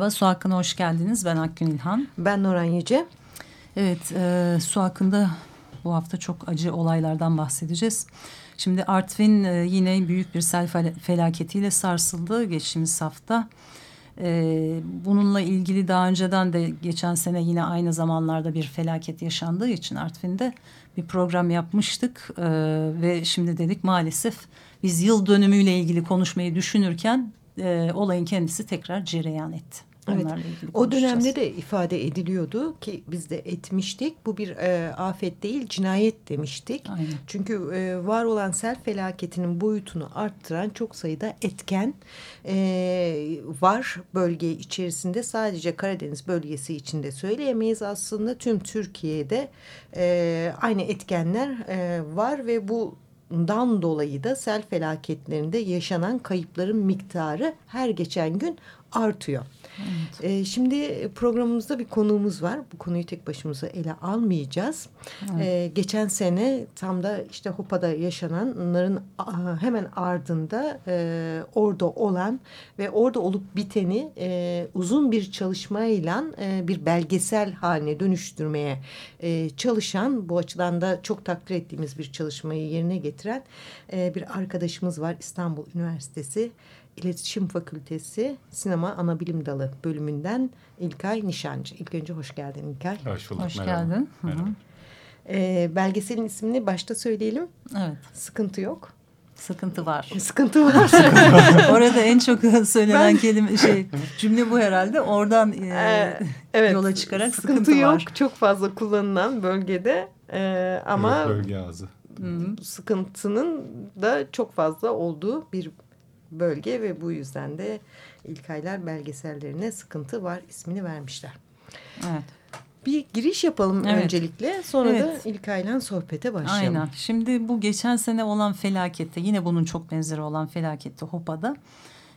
Merhaba, Su Hakkı'na hoş geldiniz. Ben Akgün İlhan. Ben Nuran Yüce. Evet, e, Su Hakkı'nda bu hafta çok acı olaylardan bahsedeceğiz. Şimdi Artvin e, yine büyük bir sel felaketiyle sarsıldı geçtiğimiz hafta. E, bununla ilgili daha önceden de geçen sene yine aynı zamanlarda bir felaket yaşandığı için Artvin'de bir program yapmıştık. E, ve şimdi dedik maalesef biz yıl dönümüyle ilgili konuşmayı düşünürken e, olayın kendisi tekrar cereyan etti. Evet. O dönemde de ifade ediliyordu ki biz de etmiştik. Bu bir e, afet değil cinayet demiştik. Aynen. Çünkü e, var olan sel felaketinin boyutunu arttıran çok sayıda etken e, var bölge içerisinde. Sadece Karadeniz bölgesi içinde söyleyemeyiz aslında. Tüm Türkiye'de e, aynı etkenler e, var ve bu dan dolayı da sel felaketlerinde yaşanan kayıpların miktarı her geçen gün artıyor. Evet. E, şimdi programımızda bir konuğumuz var. Bu konuyu tek başımıza ele almayacağız. Evet. E, geçen sene tam da işte Hopa'da yaşananların hemen ardında e, orada olan ve orada olup biteni e, uzun bir çalışmayla e, bir belgesel haline dönüştürmeye e, çalışan bu açıdan da çok takdir ettiğimiz bir çalışmayı yerine getiren e, bir arkadaşımız var İstanbul Üniversitesi İletişim Fakültesi Sinema Anabilim Dalı bölümünden İlkay Nişancı. İlk önce hoş geldin İlkay. Hoş bulduk. Hoş merhaba. geldin. Merhaba. Ee, belgeselin ismini başta söyleyelim. Evet. Sıkıntı yok. Sıkıntı var. Sıkıntı var. Orada en çok söylenen ben... kelime şey cümle bu herhalde. Oradan e, ee, evet, yola çıkarak sıkıntı, sıkıntı yok. var. Çok fazla kullanılan bölgede e, ama evet, bölge ağzı. Sıkıntının da çok fazla olduğu bir bölge ve bu yüzden de İlkaylar belgesellerine sıkıntı var ismini vermişler. Evet. Bir giriş yapalım evet. öncelikle sonra evet. da İlkay'la sohbete başlayalım. Aynen. Şimdi bu geçen sene olan felakette yine bunun çok benzeri olan felakette Hopa'da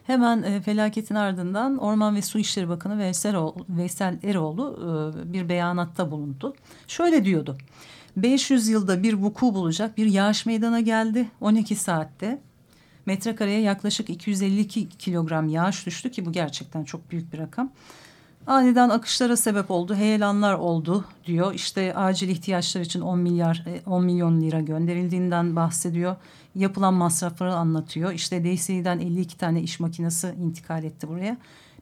hemen e, felaketin ardından Orman ve Su İşleri Bakanı Veysel, Veysel Eroğlu e, bir beyanatta bulundu. Şöyle diyordu. 500 yılda bir vuku bulacak bir yağış meydana geldi 12 saatte metrekareye yaklaşık 252 kilogram yağış düştü ki bu gerçekten çok büyük bir rakam. Aniden akışlara sebep oldu, heyelanlar oldu diyor. İşte acil ihtiyaçlar için 10 milyar 10 e, milyon lira gönderildiğinden bahsediyor. Yapılan masrafları anlatıyor. İşte DSİ'den 52 tane iş makinesi intikal etti buraya.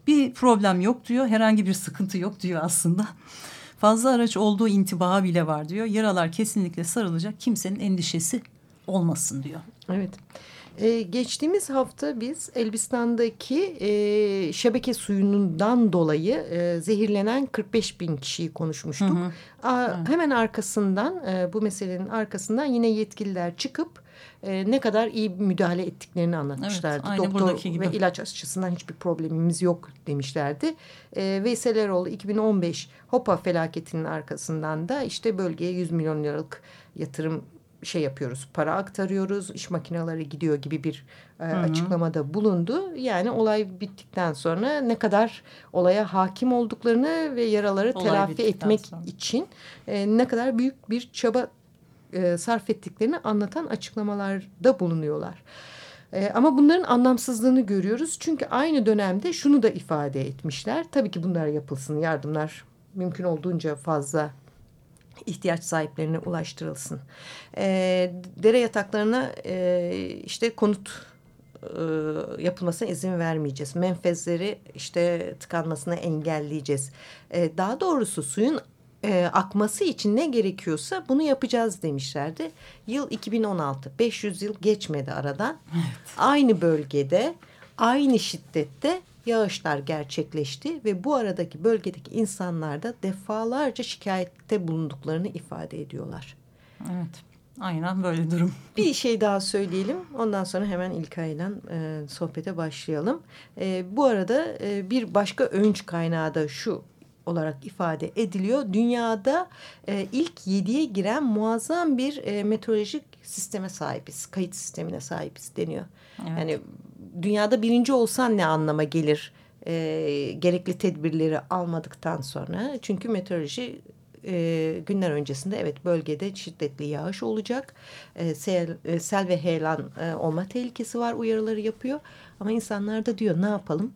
Bir problem yok diyor. Herhangi bir sıkıntı yok diyor aslında. Fazla araç olduğu intibağı bile var diyor. Yaralar kesinlikle sarılacak. Kimsenin endişesi olmasın diyor. Evet. Ee, geçtiğimiz hafta biz Elbistan'daki e, şebeke suyundan dolayı e, zehirlenen 45 bin kişiyi konuşmuştuk. Hı hı. Aa, evet. Hemen arkasından e, bu meselenin arkasından yine yetkililer çıkıp e, ne kadar iyi müdahale ettiklerini anlatmışlardı. Evet, Doktor gibi. ve ilaç açısından hiçbir problemimiz yok demişlerdi. E, Veysel Eroğlu 2015 Hopa felaketinin arkasından da işte bölgeye 100 milyon liralık yatırım şey yapıyoruz, para aktarıyoruz, iş makineleri gidiyor gibi bir e, açıklamada bulundu. Yani olay bittikten sonra ne kadar olaya hakim olduklarını ve yaraları olay telafi etmek sonra. için e, ne kadar büyük bir çaba e, sarf ettiklerini anlatan açıklamalarda bulunuyorlar. E, ama bunların anlamsızlığını görüyoruz. Çünkü aynı dönemde şunu da ifade etmişler. Tabii ki bunlar yapılsın, yardımlar mümkün olduğunca fazla ihtiyaç sahiplerine ulaştırılsın. E, dere yataklarına e, işte konut e, yapılmasına izin vermeyeceğiz. Menfezleri işte tıkanmasını engelleyeceğiz. E, daha doğrusu suyun e, akması için ne gerekiyorsa bunu yapacağız demişlerdi. Yıl 2016. 500 yıl geçmedi aradan. Evet. Aynı bölgede, aynı şiddette yağışlar gerçekleşti ve bu aradaki bölgedeki insanlar da defalarca şikayette bulunduklarını ifade ediyorlar. Evet. Aynen böyle durum. Bir şey daha söyleyelim. Ondan sonra hemen İlkay'la e, sohbete başlayalım. E, bu arada e, bir başka öncü kaynağı da şu olarak ifade ediliyor. Dünyada e, ilk yediye giren muazzam bir e, meteorolojik sisteme sahibiz. Kayıt sistemine sahibiz deniyor. Evet. Yani dünyada birinci olsan ne anlama gelir? E, gerekli tedbirleri almadıktan sonra. Çünkü meteoroloji e, günler öncesinde evet bölgede şiddetli yağış olacak. E, sel, e, sel ve heyelan e, olma tehlikesi var uyarıları yapıyor. Ama insanlar da diyor ne yapalım?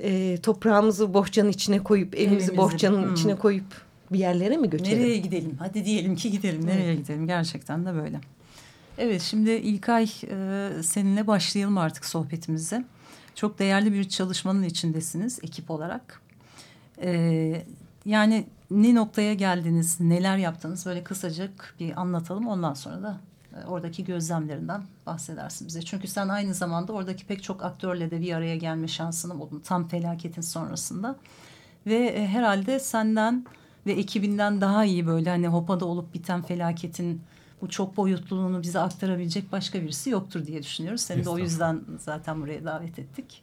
E, toprağımızı bohçanın içine koyup evimizi Evimizi, bohçanın hmm. içine koyup bir yerlere mi götürelim? Nereye gidelim? Hadi diyelim ki gidelim. Nereye evet. gidelim? Gerçekten de böyle. Evet şimdi İlkay e, seninle başlayalım artık sohbetimize. Çok değerli bir çalışmanın içindesiniz ekip olarak. E, yani ne noktaya geldiniz, neler yaptınız böyle kısacık bir anlatalım. Ondan sonra da e, oradaki gözlemlerinden bahsedersin bize. Çünkü sen aynı zamanda oradaki pek çok aktörle de bir araya gelme şansını buldun tam felaketin sonrasında. Ve e, herhalde senden ve ekibinden daha iyi böyle hani Hopa'da olup biten felaketin bu çok boyutluluğunu bize aktarabilecek başka birisi yoktur diye düşünüyoruz. Seni de o yüzden zaten buraya davet ettik.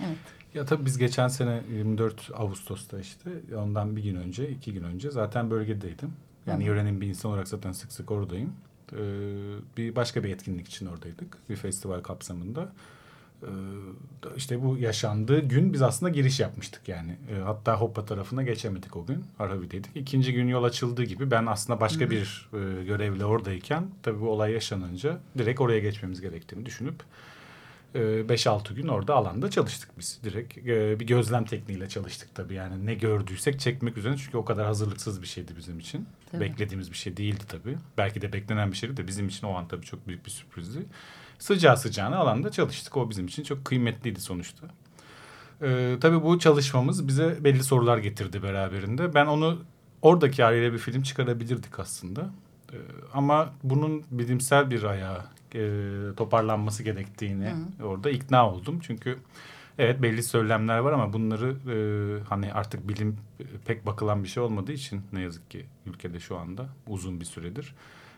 Evet. Ya tabii biz geçen sene 24 Ağustos'ta işte ondan bir gün önce, iki gün önce zaten bölgedeydim. Yani Hı. yörenin bir insan olarak zaten sık sık oradayım. Ee, bir başka bir etkinlik için oradaydık. Bir festival kapsamında. Ee, işte bu yaşandığı gün biz aslında giriş yapmıştık yani. Ee, hatta Hoppa tarafına geçemedik o gün. Arabi'deydik. İkinci gün yol açıldığı gibi ben aslında başka bir e, görevle oradayken tabii bu olay yaşanınca direkt oraya geçmemiz gerektiğini düşünüp 5-6 gün orada alanda çalıştık biz. Direkt e, bir gözlem tekniğiyle çalıştık tabii. Yani ne gördüysek çekmek üzere. Çünkü o kadar hazırlıksız bir şeydi bizim için. Tabii. Beklediğimiz bir şey değildi tabii. Belki de beklenen bir şeydi de bizim için o an tabii çok büyük bir sürprizdi. Sıcağı sıcağına alanda çalıştık. O bizim için çok kıymetliydi sonuçta. Ee, tabii bu çalışmamız bize belli sorular getirdi beraberinde. Ben onu oradaki haliyle bir film çıkarabilirdik aslında. Ee, ama bunun bilimsel bir ayağı e, toparlanması gerektiğini Hı. orada ikna oldum. Çünkü evet belli söylemler var ama bunları e, hani artık bilim e, pek bakılan bir şey olmadığı için ne yazık ki ülkede şu anda uzun bir süredir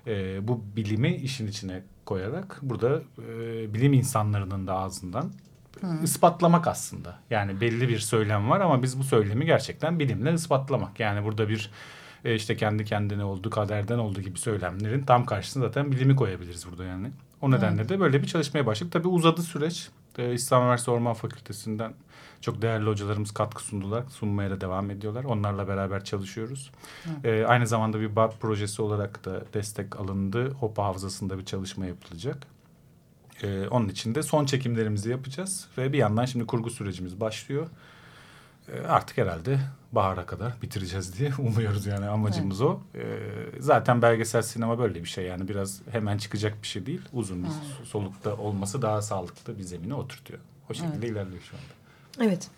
e, bu bilimi işin içine koyarak burada e, bilim insanlarının da ağzından Hı. ispatlamak aslında. Yani belli bir söylem var ama biz bu söylemi gerçekten bilimle ispatlamak. Yani burada bir e, işte kendi kendine oldu, kaderden oldu gibi söylemlerin tam karşısında zaten bilimi koyabiliriz burada yani. O nedenle evet. de böyle bir çalışmaya başladık. Tabii uzadı süreç. Ee, İstanbul Üniversitesi Orman Fakültesinden çok değerli hocalarımız katkı sundular. Sunmaya da devam ediyorlar. Onlarla beraber çalışıyoruz. Ee, aynı zamanda bir BAP projesi olarak da destek alındı. Hopa Havzası'nda bir çalışma yapılacak. Ee, onun için de son çekimlerimizi yapacağız. Ve bir yandan şimdi kurgu sürecimiz başlıyor. Ee, artık herhalde bahara kadar bitireceğiz diye umuyoruz yani amacımız evet. o. Ee, zaten belgesel sinema böyle bir şey yani biraz hemen çıkacak bir şey değil. Uzun bir evet. solukta olması daha sağlıklı bir zemine oturtuyor. O şekilde evet. ilerliyor şu anda. Evet.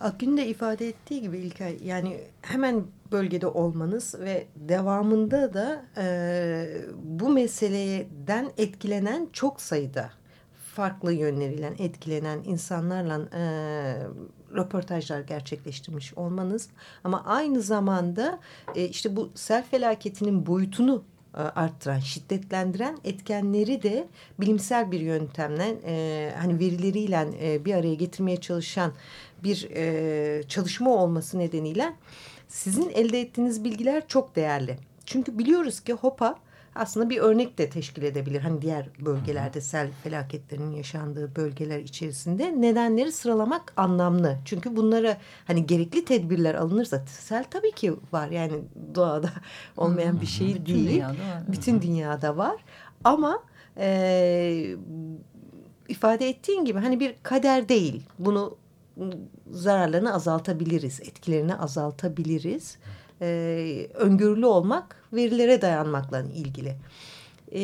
Akgün de ifade ettiği gibi İlkay yani hemen bölgede olmanız ve devamında da e, bu meseleden etkilenen çok sayıda farklı yönleriyle etkilenen insanlarla e, röportajlar gerçekleştirmiş olmanız ama aynı zamanda e, işte bu sel felaketinin boyutunu e, arttıran, şiddetlendiren etkenleri de bilimsel bir yöntemle e, hani verileriyle e, bir araya getirmeye çalışan bir e, çalışma olması nedeniyle sizin elde ettiğiniz bilgiler çok değerli. Çünkü biliyoruz ki HOPA aslında bir örnek de teşkil edebilir. Hani diğer bölgelerde sel felaketlerinin yaşandığı bölgeler içerisinde nedenleri sıralamak anlamlı. Çünkü bunlara hani gerekli tedbirler alınırsa sel tabii ki var. Yani doğada olmayan bir şey Bütün değil. Dünyada var. Bütün dünyada var. Ama e, ifade ettiğin gibi hani bir kader değil. Bunu zararlarını azaltabiliriz, etkilerini azaltabiliriz e, öngörülü olmak verilere dayanmakla ilgili. E,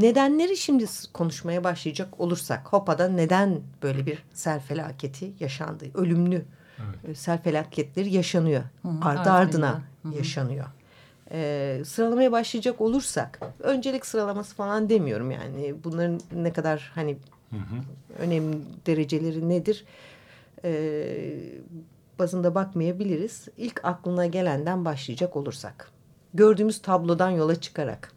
nedenleri şimdi konuşmaya başlayacak olursak Hopa'da neden böyle bir sel felaketi yaşandı? Ölümlü evet. E, sel felaketleri yaşanıyor. Hı -hı, Ardı ardına Hı -hı. yaşanıyor. E, sıralamaya başlayacak olursak öncelik sıralaması falan demiyorum yani bunların ne kadar hani hı hı. önemli dereceleri nedir? E, bazında bakmayabiliriz. İlk aklına gelenden başlayacak olursak. Gördüğümüz tablodan yola çıkarak.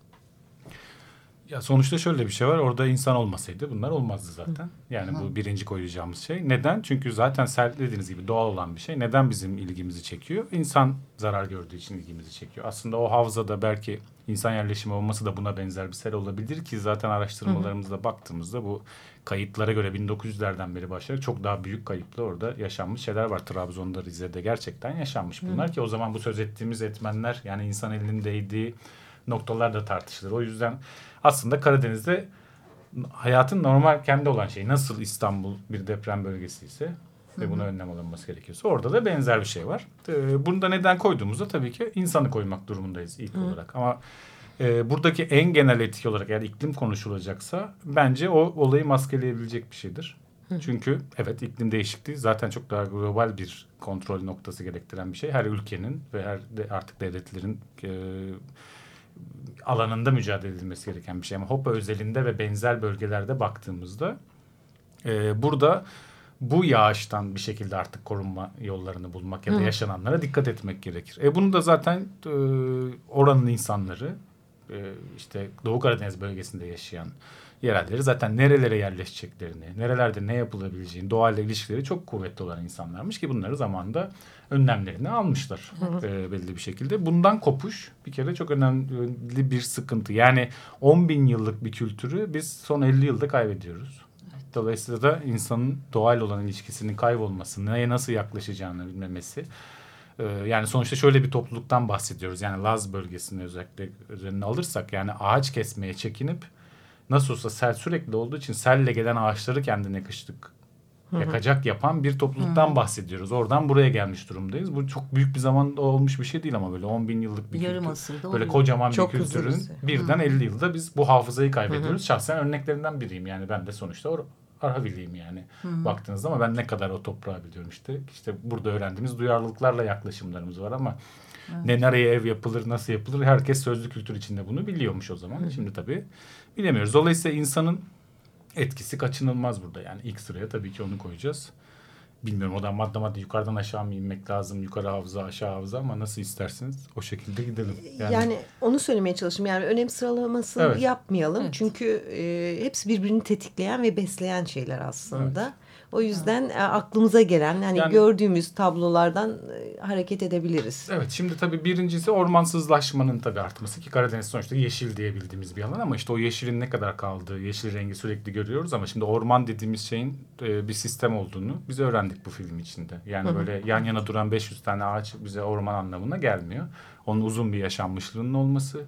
Ya sonuçta şöyle bir şey var. Orada insan olmasaydı bunlar olmazdı zaten. Yani bu birinci koyacağımız şey. Neden? Çünkü zaten sel dediğiniz gibi doğal olan bir şey. Neden bizim ilgimizi çekiyor? İnsan zarar gördüğü için ilgimizi çekiyor. Aslında o havzada belki insan yerleşimi olması da buna benzer bir sel olabilir ki zaten araştırmalarımızda baktığımızda bu kayıtlara göre 1900'lerden beri başlayarak çok daha büyük kayıplı orada yaşanmış şeyler var. Trabzon'da, Rize'de gerçekten yaşanmış bunlar ki o zaman bu söz ettiğimiz etmenler yani insan elinin değdiği noktalar da tartışılır. O yüzden aslında Karadeniz'de hayatın normal kendi olan şey nasıl İstanbul bir deprem bölgesi ise ve buna önlem alınması gerekiyorsa orada da benzer bir şey var. Bunu da neden koyduğumuzda tabii ki insanı koymak durumundayız ilk Hı. olarak. Ama e, buradaki en genel etki olarak eğer iklim konuşulacaksa bence o olayı maskeleyebilecek bir şeydir. Hı. Çünkü evet iklim değişikliği zaten çok daha global bir kontrol noktası gerektiren bir şey. Her ülkenin ve her de artık devletlerin e, alanında mücadele edilmesi gereken bir şey. Ama Hopa özelinde ve benzer bölgelerde baktığımızda e, burada bu yağıştan bir şekilde artık korunma yollarını bulmak ya da yaşananlara dikkat etmek gerekir. E bunu da zaten e, oranın insanları işte Doğu Karadeniz bölgesinde yaşayan yerelleri zaten nerelere yerleşeceklerini, nerelerde ne yapılabileceğini, doğayla ilişkileri çok kuvvetli olan insanlarmış ki bunları zamanda önlemlerini almışlar e, belli bir şekilde. Bundan kopuş bir kere çok önemli bir sıkıntı. Yani 10 bin yıllık bir kültürü biz son 50 yılda kaybediyoruz. Dolayısıyla da insanın doğayla olan ilişkisinin kaybolması, neye nasıl yaklaşacağını bilmemesi. E, yani sonuçta şöyle bir topluluktan bahsediyoruz. Yani Laz bölgesini özellikle üzerine alırsak yani ağaç kesmeye çekinip nasıl olsa sel sürekli olduğu için selle gelen ağaçları kendine kışlık yakacak yapan bir topluluktan Hı-hı. bahsediyoruz. Oradan buraya gelmiş durumdayız. Bu çok büyük bir zaman olmuş bir şey değil ama böyle 10 bin yıllık bir Yarım kültür. asırda Böyle oluyor. kocaman çok bir kültürün birden Hı-hı. 50 yılda biz bu hafızayı kaybediyoruz. Hı-hı. Şahsen örneklerinden biriyim yani ben de sonuçta or Araviliyim yani Hı-hı. baktığınızda ama ben ne kadar o toprağı biliyorum işte. İşte burada öğrendiğimiz duyarlılıklarla yaklaşımlarımız var ama Evet. Ne nereye ev yapılır, nasıl yapılır herkes sözlü kültür içinde bunu biliyormuş o zaman. Hı. Şimdi tabii bilemiyoruz. Dolayısıyla insanın etkisi kaçınılmaz burada. Yani ilk sıraya tabii ki onu koyacağız. Bilmiyorum o da madde madde yukarıdan aşağı mı inmek lazım? Yukarı havza aşağı havza ama nasıl isterseniz o şekilde gidelim. Yani, yani onu söylemeye çalıştım. Yani önem sıralamasını evet. yapmayalım. Evet. Çünkü e, hepsi birbirini tetikleyen ve besleyen şeyler aslında. O yüzden evet. aklımıza gelen hani yani, gördüğümüz tablolardan e, hareket edebiliriz. Evet şimdi tabii birincisi ormansızlaşmanın tabii artması ki Karadeniz sonuçta yeşil diyebildiğimiz bir alan ama işte o yeşilin ne kadar kaldığı, yeşil rengi sürekli görüyoruz ama şimdi orman dediğimiz şeyin e, bir sistem olduğunu biz öğrendik bu film içinde. Yani Hı -hı. böyle yan yana duran 500 tane ağaç bize orman anlamına gelmiyor. Onun uzun bir yaşanmışlığının olması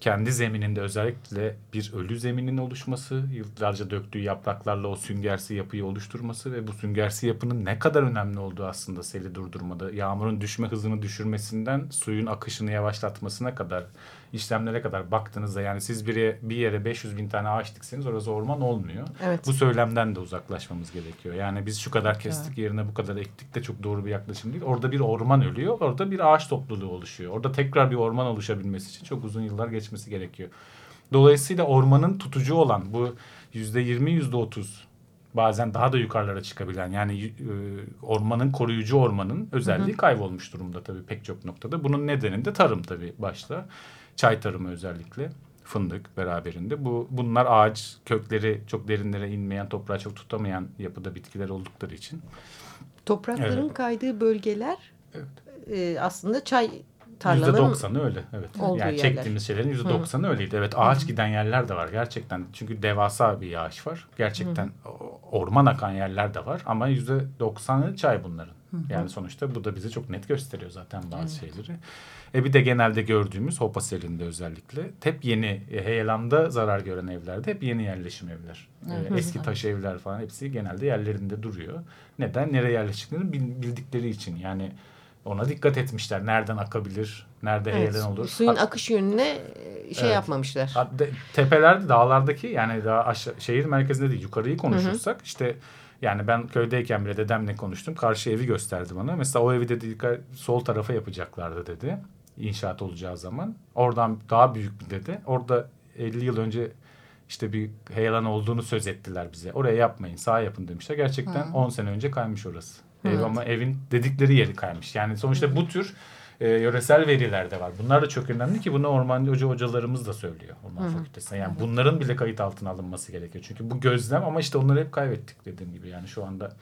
kendi zemininde özellikle bir ölü zeminin oluşması, yıllarca döktüğü yapraklarla o süngersi yapıyı oluşturması ve bu süngersi yapının ne kadar önemli olduğu aslında seli durdurmada, yağmurun düşme hızını düşürmesinden suyun akışını yavaşlatmasına kadar işlemlere kadar baktığınızda yani siz bir, bir yere 500 bin tane ağaç dikseniz orası orman olmuyor. Evet. Bu söylemden de uzaklaşmamız gerekiyor. Yani biz şu kadar kestik evet. yerine bu kadar ektik de çok doğru bir yaklaşım değil. Orada bir orman ölüyor. Orada bir ağaç topluluğu oluşuyor. Orada tekrar bir orman oluşabilmesi için çok uzun yıllar geçmesi gerekiyor. Dolayısıyla ormanın tutucu olan bu yüzde yirmi yüzde otuz bazen daha da yukarılara çıkabilen yani e, ormanın koruyucu ormanın özelliği hı hı. kaybolmuş durumda tabii pek çok noktada. Bunun nedeni de tarım tabii başta. Çay tarımı özellikle fındık beraberinde. Bu bunlar ağaç kökleri çok derinlere inmeyen, toprağı çok tutamayan yapıda bitkiler oldukları için. Toprakların evet. kaydığı bölgeler evet. e, aslında çay tarlaların yüzde doksanı öyle. Evet. Yani yerler. çektiğimiz şeylerin yüzde doksanı öyleydi. Evet ağaç Hı. giden yerler de var gerçekten. Çünkü devasa bir yağış var. Gerçekten Hı. orman akan yerler de var ama yüzde doksanı çay bunların. Hı. Yani sonuçta bu da bize çok net gösteriyor zaten bazı evet. şeyleri. E bir de genelde gördüğümüz Hopa selinde özellikle hep yeni e, heyelanda zarar gören evlerde hep yeni yerleşim evler. Evet. E, eski taş evler falan hepsi genelde yerlerinde duruyor. Neden? Nereye yerleştiklerini bildikleri için. Yani ona dikkat etmişler. Nereden akabilir, nerede evet, heyelan olur. Suyun Hat akış yönüne e, şey evet. yapmamışlar. De, tepelerde, dağlardaki yani daha aşağı, şehir merkezinde değil yukarıyı konuşursak hı hı. işte yani ben köydeyken bile dedemle konuştum. Karşı evi gösterdi bana. Mesela o evi dedi sol tarafa yapacaklardı dedi. İnşaat olacağı zaman. Oradan daha büyük bir dedi. Orada 50 yıl önce işte bir heyelan olduğunu söz ettiler bize. Oraya yapmayın sağ yapın demişler. Gerçekten Hı. 10 sene önce kaymış orası. Ev ama evin dedikleri yeri kaymış. Yani sonuçta Hı. bu tür e, yöresel veriler de var. Bunlar da çok önemli ki bunu ormancı hoca hocalarımız da söylüyor orman fakültesine. Yani bunların bile kayıt altına alınması gerekiyor. Çünkü bu gözlem ama işte onları hep kaybettik dediğim gibi. Yani şu anda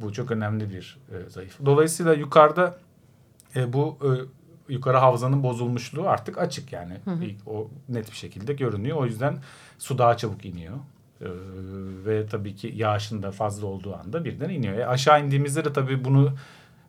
bu çok önemli bir e, zayıf. Dolayısıyla yukarıda e, bu e, yukarı havzanın bozulmuşluğu artık açık yani. Hı hı. O net bir şekilde görünüyor. O yüzden su daha çabuk iniyor. Ee, ve tabii ki yağışın da fazla olduğu anda birden iniyor. E, aşağı indiğimizde de tabii bunu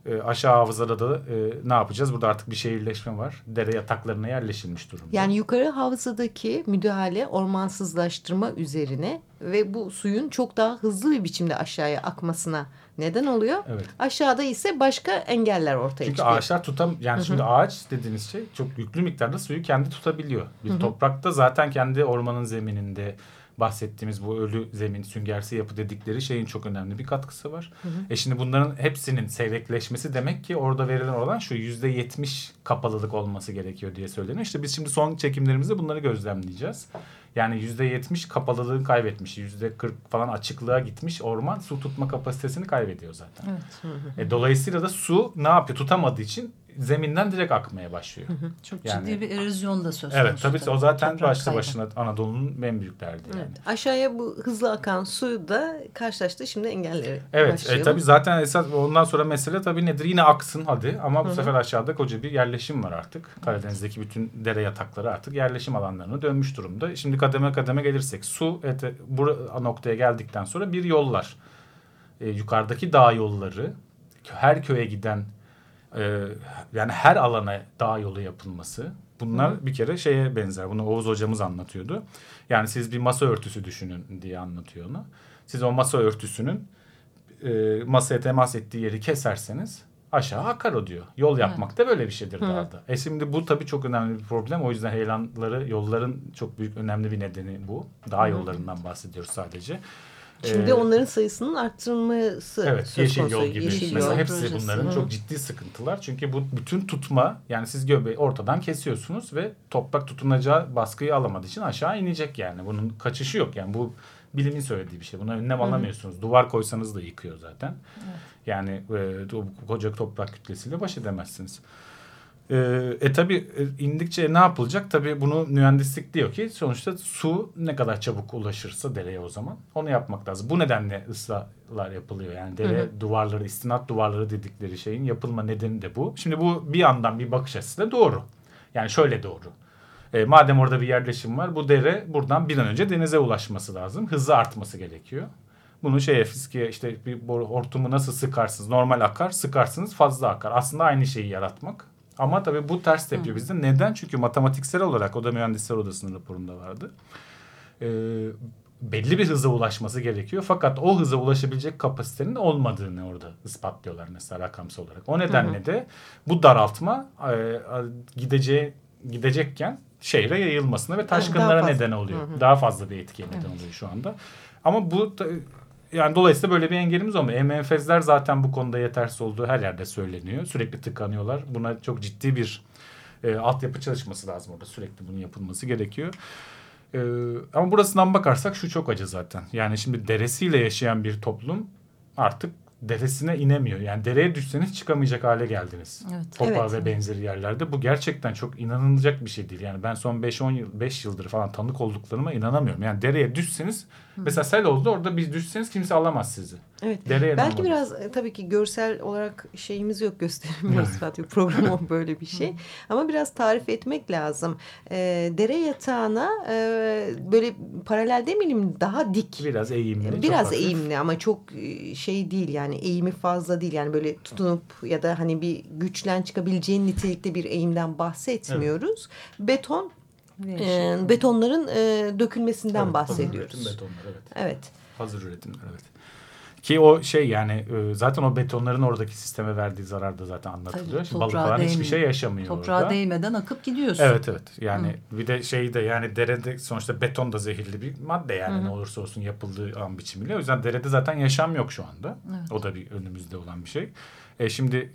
e, aşağı havzada da e, ne yapacağız? Burada artık bir şehirleşme var. Dere yataklarına yerleşilmiş durumda. Yani yukarı havzadaki müdahale ormansızlaştırma üzerine ve bu suyun çok daha hızlı bir biçimde aşağıya akmasına neden oluyor. Evet. Aşağıda ise başka engeller ortaya Çünkü çıkıyor. Çünkü ağaçlar tutam yani Hı -hı. şimdi ağaç dediğiniz şey çok yüklü miktarda suyu kendi tutabiliyor. Bir Hı -hı. toprakta zaten kendi ormanın zemininde bahsettiğimiz bu ölü zemin süngersi yapı dedikleri şeyin çok önemli bir katkısı var. Hı hı. E şimdi bunların hepsinin seyrekleşmesi demek ki orada verilen oran şu yüzde yetmiş kapalılık olması gerekiyor diye söyleniyor. İşte biz şimdi son çekimlerimizde bunları gözlemleyeceğiz. Yani yüzde yetmiş kapalılığını kaybetmiş. Yüzde kırk falan açıklığa gitmiş. Orman su tutma kapasitesini kaybediyor zaten. Evet. E, dolayısıyla da su ne yapıyor? Tutamadığı için zeminden direkt akmaya başlıyor. Çok yani, ciddi bir erozyon da söz konusu. Evet tabii, tabii. o zaten Toprak başlı kaybı. başına Anadolu'nun en büyük derdi. Evet. Yani. Aşağıya bu hızlı akan su da karşılaştı şimdi engelleri. Evet e, tabii zaten esas ondan sonra mesele tabii nedir? Yine aksın hadi ama bu Hı -hı. sefer aşağıda koca bir yerleşim var artık. Karadeniz'deki bütün dere yatakları artık yerleşim alanlarına dönmüş durumda. Şimdi kademe kademe gelirsek su ete, bu noktaya geldikten sonra bir yollar. E, yukarıdaki dağ yolları her köye giden e, yani her alana dağ yolu yapılması bunlar Hı. bir kere şeye benzer. Bunu Oğuz hocamız anlatıyordu. Yani siz bir masa örtüsü düşünün diye anlatıyor onu. Siz o masa örtüsünün e, masaya temas ettiği yeri keserseniz aşağı akar o diyor. Yol yapmak da böyle bir şeydir Hı. dağda. E şimdi bu tabii çok önemli bir problem. O yüzden heyelanları, yolların çok büyük önemli bir nedeni bu. Dağ Hı. yollarından bahsediyoruz sadece. Şimdi ee, onların sayısının arttırılması evet, söz yeşil konusu. Yol gibi. Yeşil Mesela yol hepsi projesi. bunların Hı. çok ciddi sıkıntılar. Çünkü bu bütün tutma yani siz göbeği ortadan kesiyorsunuz ve toprak tutunacağı baskıyı alamadığı için aşağı inecek yani. Bunun kaçışı yok yani bu bilimin söylediği bir şey. Buna önlem Hı. alamıyorsunuz. Duvar koysanız da yıkıyor zaten. Evet. Yani e, koca toprak kütlesiyle baş edemezsiniz. Ee, e tabi e, indikçe ne yapılacak? Tabi bunu mühendislik diyor ki sonuçta su ne kadar çabuk ulaşırsa dereye o zaman onu yapmak lazım. Bu nedenle ıslahlar yapılıyor. Yani dere hı hı. duvarları, istinat duvarları dedikleri şeyin yapılma nedeni de bu. Şimdi bu bir yandan bir bakış açısı da doğru. Yani şöyle doğru. E, madem orada bir yerleşim var bu dere buradan bir an önce denize ulaşması lazım. Hızı artması gerekiyor. Bunu şeye fiskiye işte bir boru hortumu nasıl sıkarsınız? Normal akar, sıkarsınız fazla akar. Aslında aynı şeyi yaratmak. Ama tabii bu ters tepiyor bizde. Neden? Çünkü matematiksel olarak o da mühendisler odasının raporunda vardı. Ee, belli bir hıza ulaşması gerekiyor. Fakat o hıza ulaşabilecek kapasitenin olmadığını orada ispatlıyorlar mesela rakamsal olarak. O nedenle hı hı. de bu daraltma e, gideceği gidecekken şehre yayılmasına ve taşkınlara neden oluyor. Hı hı. Daha fazla bir etkiye neden evet. oluyor şu anda. Ama bu yani dolayısıyla böyle bir engelimiz olmuyor. MNF'ler zaten bu konuda yetersiz olduğu her yerde söyleniyor. Sürekli tıkanıyorlar. Buna çok ciddi bir e, altyapı çalışması lazım orada. Sürekli bunun yapılması gerekiyor. E, ama burasından bakarsak şu çok acı zaten. Yani şimdi deresiyle yaşayan bir toplum artık deresine inemiyor. Yani dereye düşseniz çıkamayacak hale geldiniz. Evet. Topa evet. ve benzeri yerlerde. Bu gerçekten çok inanılacak bir şey değil. Yani ben son 5-10 yıl 5 yıldır falan tanık olduklarıma inanamıyorum. Yani dereye düşseniz Hı. mesela sel oldu orada bir düşseniz kimse alamaz sizi. Evet. Dereye Belki biraz e, tabii ki görsel olarak şeyimiz yok gösteremiyoruz zaten program böyle bir şey. Ama biraz tarif etmek lazım. E, dere yatağına e, böyle paralel demeyelim daha dik. Biraz eğimli. Biraz eğimli ama çok e, şey değil yani eğimi fazla değil. Yani böyle tutunup ya da hani bir güçlen çıkabileceğin nitelikte bir eğimden bahsetmiyoruz. Evet. Beton e, betonların e, dökülmesinden evet, bahsediyoruz. Üretim betonlar evet. Evet. Hazır üretim evet. Ki o şey yani zaten o betonların oradaki sisteme verdiği zarar da zaten anlatılıyor. Tabii, balık falan değme, hiçbir şey yaşamıyor toprağa orada. değmeden akıp gidiyorsun. Evet evet. Yani Hı. bir de şey de yani derede sonuçta beton da zehirli bir madde yani Hı. ne olursa olsun yapıldığı an biçimiyle. O yüzden derede zaten yaşam yok şu anda. Evet. O da bir önümüzde olan bir şey. E şimdi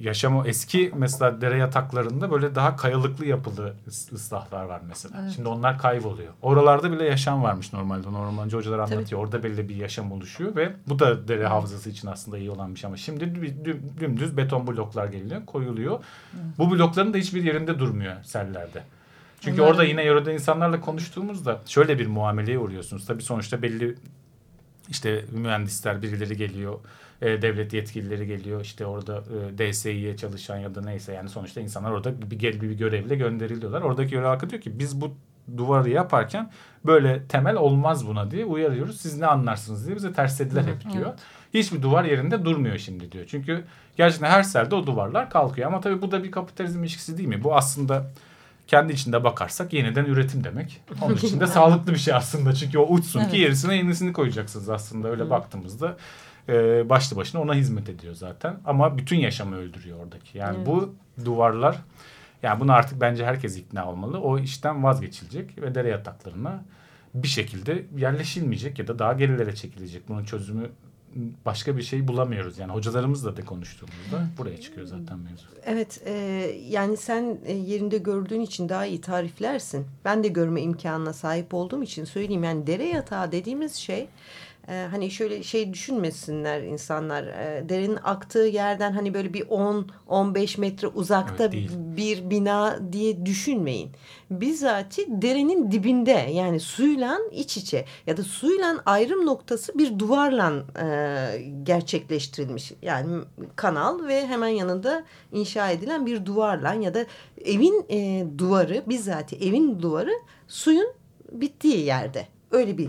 yaşamı eski mesela dere yataklarında böyle daha kayalıklı yapılı ıslahlar var mesela. Evet. Şimdi onlar kayboluyor. Oralarda bile yaşam varmış normalde. Normalde hocalar anlatıyor. Tabii. Orada belli bir yaşam oluşuyor ve bu da dere havzası için aslında iyi olan bir şey ama şimdi dümdüz beton bloklar geliyor, koyuluyor. Evet. Bu blokların da hiçbir yerinde durmuyor sellerde. Çünkü Onlar... orada yine Euro'da insanlarla konuştuğumuzda şöyle bir muameleye uğruyorsunuz. Tabii sonuçta belli işte mühendisler birileri geliyor e, devlet yetkilileri geliyor. İşte orada e, DSİ'ye çalışan ya da neyse yani sonuçta insanlar orada bir, bir, bir görevle gönderiliyorlar. Oradaki görev hakkı diyor ki biz bu duvarı yaparken böyle temel olmaz buna diye uyarıyoruz. Siz ne anlarsınız diye bize ters dediler hep diyor. Evet. Hiçbir duvar yerinde durmuyor şimdi diyor. Çünkü gerçekten her selde o duvarlar kalkıyor. Ama tabii bu da bir kapitalizm ilişkisi değil mi? Bu aslında kendi içinde bakarsak yeniden üretim demek. Onun için de sağlıklı bir şey aslında. Çünkü o uçsun evet. ki yerisine yenisini koyacaksınız aslında öyle Hı. baktığımızda e, başlı başına ona hizmet ediyor zaten. Ama bütün yaşamı öldürüyor oradaki. Yani evet. bu duvarlar yani bunu artık bence herkes ikna olmalı. O işten vazgeçilecek ve dere yataklarına bir şekilde yerleşilmeyecek ya da daha gerilere çekilecek. Bunun çözümü başka bir şey bulamıyoruz. Yani hocalarımızla da konuştuğumuzda buraya çıkıyor zaten mevzu. Evet e, yani sen e, yerinde gördüğün için daha iyi tariflersin. Ben de görme imkanına sahip olduğum için söyleyeyim. Yani dere yatağı dediğimiz şey e, hani şöyle şey düşünmesinler insanlar e, derenin aktığı yerden hani böyle bir 10-15 metre uzakta evet, bir bina diye düşünmeyin. Bizzati derenin dibinde yani suyla iç içe ya da suyla ayrım noktası bir duvarla e, gerçekleştirilmiş. Yani kanal ve hemen yanında inşa edilen bir duvarla ya da evin e, duvarı bizzati evin duvarı suyun bittiği yerde öyle bir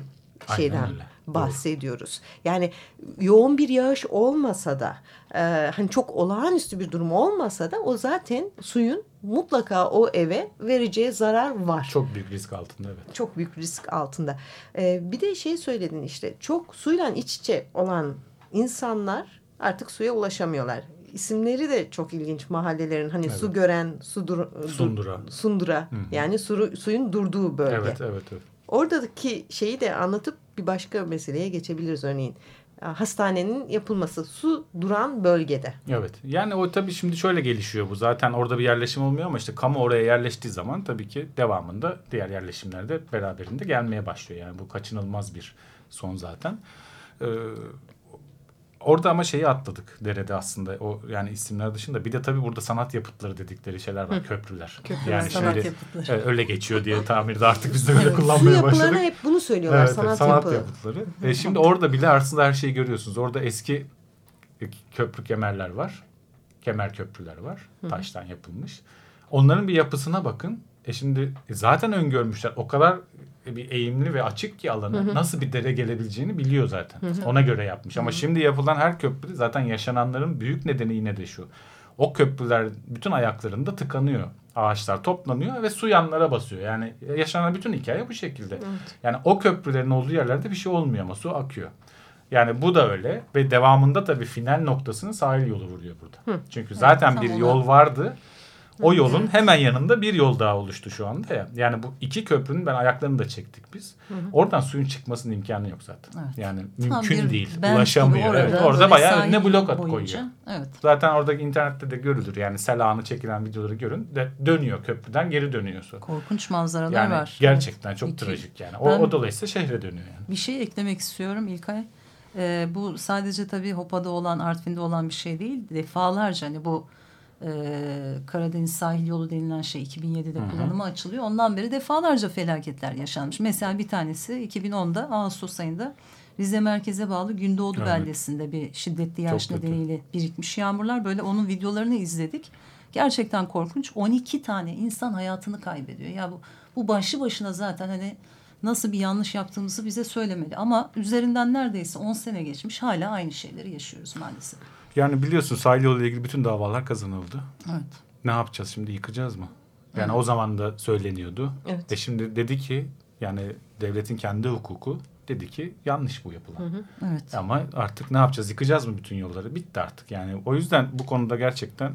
şeyden. Aynen öyle bahsediyoruz. Yani yoğun bir yağış olmasa da e, hani çok olağanüstü bir durum olmasa da o zaten suyun mutlaka o eve vereceği zarar var. Çok büyük risk altında evet. Çok büyük risk altında. E, bir de şey söyledin işte çok suyla iç içe olan insanlar artık suya ulaşamıyorlar. İsimleri de çok ilginç mahallelerin hani evet. su gören su dur, sundura sundura yani su, suyun durduğu bölge. Evet evet evet. Oradaki şeyi de anlatıp bir başka meseleye geçebiliriz örneğin. Hastanenin yapılması su duran bölgede. Evet. Yani o tabii şimdi şöyle gelişiyor bu. Zaten orada bir yerleşim olmuyor ama işte kamu oraya yerleştiği zaman tabii ki devamında diğer yerleşimlerde beraberinde gelmeye başlıyor. Yani bu kaçınılmaz bir son zaten. Ee, Orada ama şeyi atladık derede aslında. O yani isimler dışında. Bir de tabii burada sanat yapıtları dedikleri şeyler var. Hı. Köprüler. Köprüler. Yani sanat şimdi yapıtları. öyle geçiyor diye tamirde artık biz de öyle evet, kullanmaya başladık. Su yapılarına hep bunu söylüyorlar. Evet, sanat, sanat yapı. yapıtları. e şimdi orada bile aslında her şeyi görüyorsunuz. Orada eski köprü kemerler var. Kemer köprüler var. Hı. Taştan yapılmış. Onların bir yapısına bakın. E şimdi zaten öngörmüşler. O kadar bir eğimli ve açık ki alanı hı hı. nasıl bir dere gelebileceğini biliyor zaten. Hı hı. Ona göre yapmış. Ama hı hı. şimdi yapılan her köprü zaten yaşananların büyük nedeni yine de şu. O köprüler bütün ayaklarında tıkanıyor. Ağaçlar toplanıyor ve su yanlara basıyor. Yani yaşanan bütün hikaye bu şekilde. Evet. Yani o köprülerin olduğu yerlerde bir şey olmuyor ama su akıyor. Yani bu da öyle ve devamında tabii final noktasını sahil yolu vuruyor burada. Hı. Çünkü zaten evet, bir yol vardı. O yolun evet. hemen yanında bir yol daha oluştu şu anda ya. Yani bu iki köprünün ben ayaklarını da çektik biz. Hı hı. Oradan suyun çıkmasının imkanı yok zaten. Evet. Yani mümkün değil. Ulaşamıyor. Orada, evet. orada bayağı önüne blok at koyuyor. Evet. Zaten oradaki internette de görülür. Yani sel anı çekilen videoları görün. De dönüyor köprüden geri dönüyor su. Korkunç manzaralar yani var. Gerçekten evet. çok Peki. trajik yani. O, o dolayısıyla şehre dönüyor yani. Bir şey eklemek istiyorum İlkay. Ee, bu sadece tabii Hopa'da olan, Artvin'de olan bir şey değil. Defalarca hani bu e, Karadeniz sahil yolu denilen şey 2007'de Hı-hı. kullanıma açılıyor. Ondan beri defalarca felaketler yaşanmış. Mesela bir tanesi 2010'da Ağustos ayında Rize merkeze bağlı Gündoğdu evet. beldesinde bir şiddetli yağış nedeniyle birikmiş yağmurlar. Böyle onun videolarını izledik. Gerçekten korkunç. 12 tane insan hayatını kaybediyor. Ya bu, bu başlı başına zaten hani nasıl bir yanlış yaptığımızı bize söylemedi. Ama üzerinden neredeyse 10 sene geçmiş hala aynı şeyleri yaşıyoruz maalesef. Yani biliyorsun sahil yolu ile ilgili bütün davalar kazanıldı. Evet. Ne yapacağız şimdi yıkacağız mı? Yani evet. o zaman da söyleniyordu. Evet. E şimdi dedi ki yani devletin kendi hukuku dedi ki yanlış bu yapılan. Hı hı. Evet. Ama artık ne yapacağız? Yıkacağız mı bütün yolları? Bitti artık. Yani o yüzden bu konuda gerçekten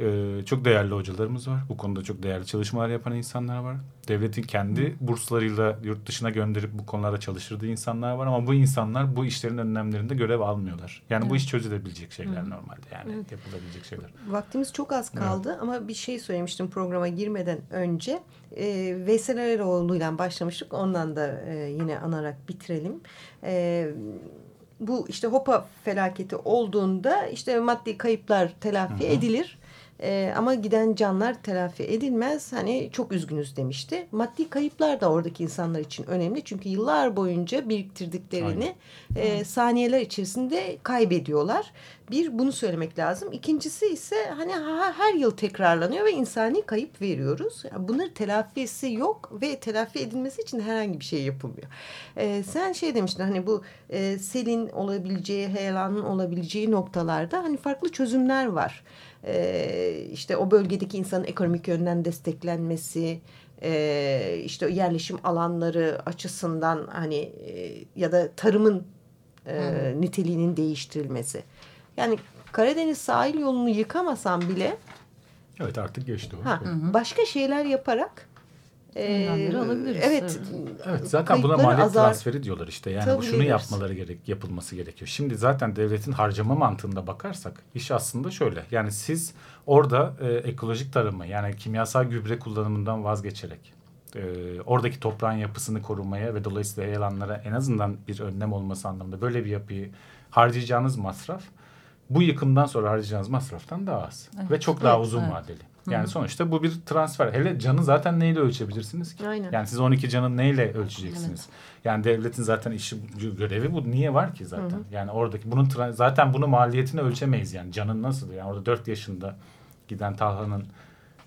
Ee, çok değerli hocalarımız var. Bu konuda çok değerli çalışmalar yapan insanlar var. Devletin kendi burslarıyla yurt dışına gönderip bu konularda çalıştırdığı insanlar var. Ama bu insanlar bu işlerin önlemlerinde görev almıyorlar. Yani evet. bu iş çözülebilecek şeyler Hı. normalde. Yani evet. yapılabilecek şeyler. Vaktimiz çok az kaldı evet. ama bir şey söylemiştim programa girmeden önce. E, Veysel Eroğlu ile başlamıştık. Ondan da e, yine anarak bitirelim. E, bu işte Hopa felaketi olduğunda işte maddi kayıplar telafi Hı -hı. edilir. E, ama giden canlar telafi edilmez. Hani çok üzgünüz demişti. Maddi kayıplar da oradaki insanlar için önemli. Çünkü yıllar boyunca biriktirdiklerini e, saniyeler içerisinde kaybediyorlar. Bir bunu söylemek lazım. İkincisi ise hani her yıl tekrarlanıyor ve insani kayıp veriyoruz. Yani bunların telafisi yok ve telafi edilmesi için herhangi bir şey yapılmıyor. E, sen şey demiştin hani bu e, selin olabileceği, heyelanın olabileceği noktalarda hani farklı çözümler var e, işte o bölgedeki insanın ekonomik yönden desteklenmesi, e, işte yerleşim alanları açısından hani e, ya da tarımın e, niteliğinin değiştirilmesi. Yani Karadeniz sahil yolunu yıkamasam bile Evet artık geçti o. Ha, başka şeyler yaparak ee, alabiliriz. Evet. Evet zaten buna maliyet azar... transferi diyorlar işte. Yani bu şunu yapmaları gerek yapılması gerekiyor. Şimdi zaten devletin harcama mantığında bakarsak iş aslında şöyle. Yani siz orada e, ekolojik tarımı yani kimyasal gübre kullanımından vazgeçerek e, oradaki toprağın yapısını korumaya ve dolayısıyla yalanlara en azından bir önlem olması anlamında böyle bir yapıyı harcayacağınız masraf bu yıkımdan sonra harcayacağınız masraftan daha az evet. ve çok daha evet, uzun evet. vadeli. Yani Hı. sonuçta bu bir transfer. Hele canı zaten neyle ölçebilirsiniz ki? Aynen. Yani siz 12 canın neyle ölçeceksiniz? Evet. Yani devletin zaten işi görevi bu. Niye var ki zaten? Hı. Yani oradaki bunun zaten bunu maliyetini ölçemeyiz yani. Canın nasıl? Yani orada 4 yaşında giden Talha'nın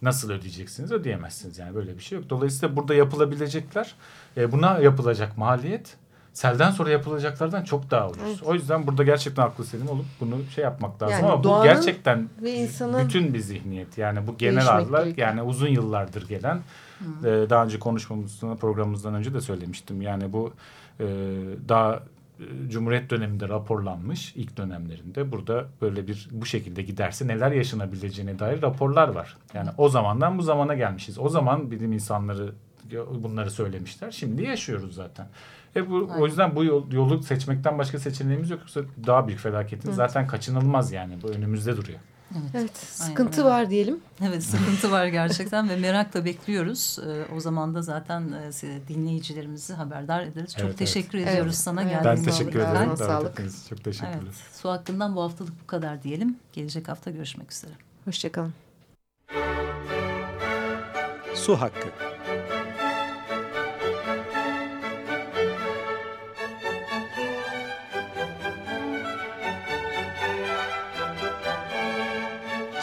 nasıl ödeyeceksiniz? Ödeyemezsiniz yani böyle bir şey yok. Dolayısıyla burada yapılabilecekler e, buna yapılacak maliyet selden sonra yapılacaklardan çok daha ucuz. Evet. O yüzden burada gerçekten aklı selim olup bunu şey yapmak lazım. Yani Ama bu gerçekten bütün bir zihniyet. Yani bu genel adlar yani uzun yıllardır gelen Hı. e, daha önce konuşmamızdan programımızdan önce de söylemiştim. Yani bu e, daha e, Cumhuriyet döneminde raporlanmış ilk dönemlerinde burada böyle bir bu şekilde giderse neler yaşanabileceğine dair raporlar var. Yani o zamandan bu zamana gelmişiz. O zaman bilim insanları bunları söylemişler. Şimdi yaşıyoruz zaten. E bu, o yüzden bu yol, yolu seçmekten başka seçeneğimiz yok. Yoksa daha büyük felaketin evet. zaten kaçınılmaz yani. Bu önümüzde duruyor. Evet, evet sıkıntı Aynen. var diyelim. Evet sıkıntı var gerçekten ve merakla bekliyoruz. Ee, o zaman da zaten e, dinleyicilerimizi haberdar ederiz. Çok evet, teşekkür evet. ediyoruz evet. sana evet. geldiğin Ben teşekkür ederim. Sağlık. Çok teşekkürler. Evet, su hakkından bu haftalık bu kadar diyelim. Gelecek hafta görüşmek üzere. Hoşçakalın. Su hakkı.